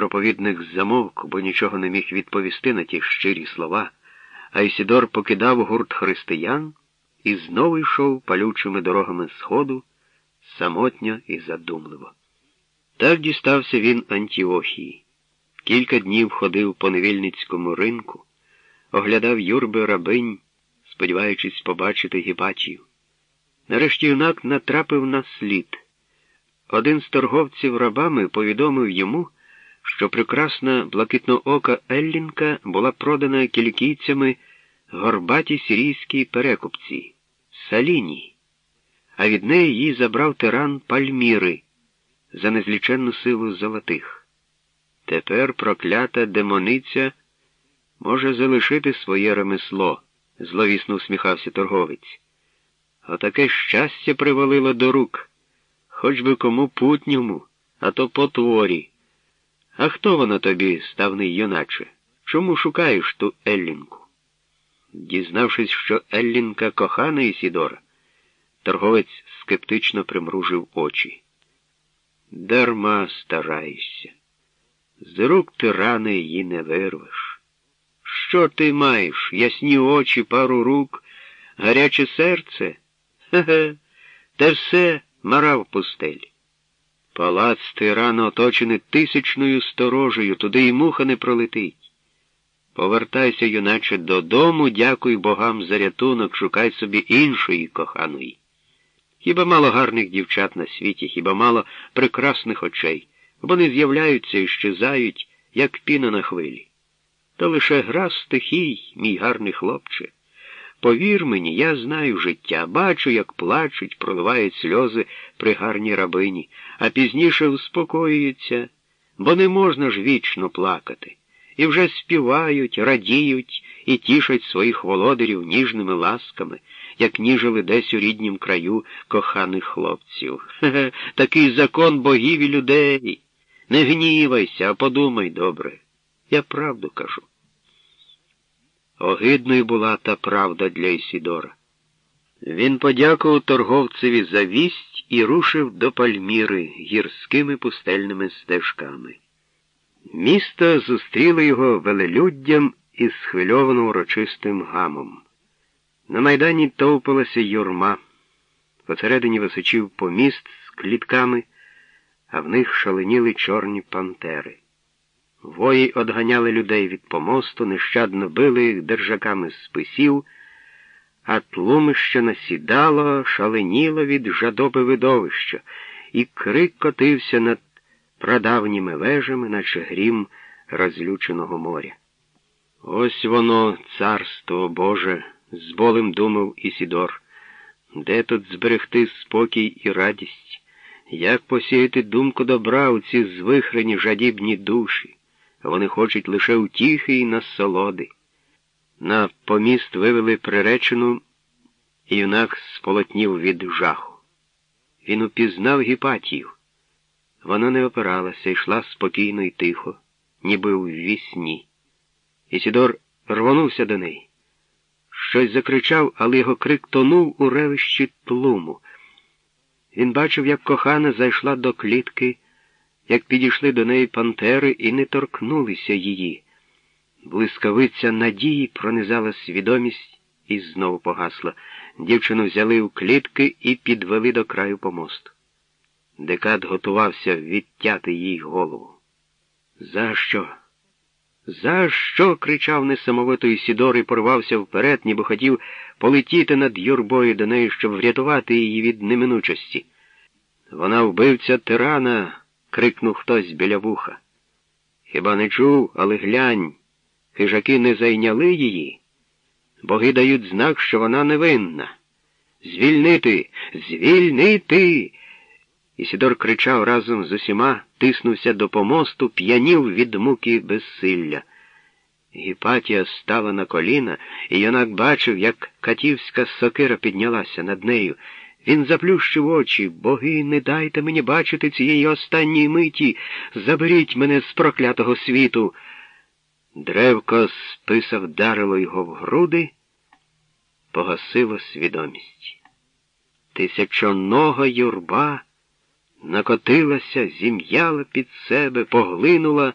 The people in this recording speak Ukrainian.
Проповідник замовк, бо нічого не міг відповісти на ті щирі слова, а Ісідор покидав гурт християн і знову йшов палючими дорогами сходу, самотньо і задумливо. Так дістався він Антіохії. Кілька днів ходив по невільницькому ринку, оглядав юрби рабинь, сподіваючись побачити Гіпатію. Нарешті юнак натрапив на слід. Один з торговців рабами повідомив йому, що прекрасна блакитноока Еллінка була продана кількійцями горбатій сирійській перекупці Саліні, а від неї їй забрав тиран Пальміри за незліченну силу золотих. Тепер проклята демониця може залишити своє ремесло, зловісно усміхався торговець. Отаке щастя привалило до рук, хоч би кому путньому, а то потворі. А хто вона тобі, ставний юначе? Чому шукаєш ту Еллінку? Дізнавшись, що Еллінка кохана Ісідора, торговець скептично примружив очі. Дарма стараєшся. З рук ти рани її не вирвеш. Що ти маєш? Ясні очі, пару рук, гаряче серце? Хе-хе, те все в пустелі. Палац тирана оточений тисячною сторожею, туди й муха не пролетить. Повертайся, юначе, додому, дякуй богам за рятунок, шукай собі іншої коханої. Хіба мало гарних дівчат на світі, хіба мало прекрасних очей. Вони з'являються і щезають, як піна на хвилі. То лише гра стихій, мій гарний хлопче. Повір мені, я знаю життя, бачу, як плачуть, проливають сльози при гарній рабині, а пізніше успокоюються, бо не можна ж вічно плакати. І вже співають, радіють і тішать своїх володарів ніжними ласками, як ніжили десь у ріднім краю коханих хлопців. Хе-хе, такий закон богів і людей. Не гнівайся, а подумай добре. Я правду кажу. Огидною була та правда для Ісідора. Він подякував торговцеві за вість і рушив до Пальміри гірськими пустельними стежками. Місто зустріло його велелюддям і схвильовано урочистим гамом. На майдані товпилася юрма, посередині височив поміст з клітками, а в них шаленіли чорні пантери. Вої одганяли людей від помосту, нещадно били їх держаками списів, а тлумище насідало, шаленіло від жадоби видовища, і крик котився над прадавніми вежами, наче грім розлюченого моря. Ось воно, царство Боже, з болем думав Ісідор. Де тут зберегти спокій і радість? Як посіяти думку добра у ці звихрені жадібні душі? Вони хочуть лише утіхи і насолоди. На поміст вивели приречену, і юнак сполотнів від жаху. Він упізнав Гіпатію. Вона не опиралася, йшла спокійно і тихо, ніби у вісні. Ісідор рвонувся до неї. Щось закричав, але його крик тонув у ревищі тлуму. Він бачив, як кохана зайшла до клітки, як підійшли до неї пантери і не торкнулися її. Блискавиця надії пронизала свідомість і знову погасла. Дівчину взяли у клітки і підвели до краю помосту. Декад готувався відтяти їй голову. За що? За що? кричав несамовито Ісідор і порвався вперед, ніби хотів полетіти над юрбою до неї, щоб врятувати її від неминучості. Вона вбивця тирана, крикнув хтось біля вуха. Хіба не чув, але глянь, хижаки не зайняли її. Боги дають знак, що вона невинна. Звільнити, звільнити. Ісідор кричав разом з усіма, тиснувся до помосту, п'янів від муки безсилля. Гіпатія стала на коліна, і юнак бачив, як катівська сокира піднялася над нею. Він заплющив очі. Боги, не дайте мені бачити цієї останньої миті. Заберіть мене з проклятого світу. Древко списа вдарило його в груди, погасило свідомість. Тисячонога юрба накотилася, зім'яла під себе, поглинула.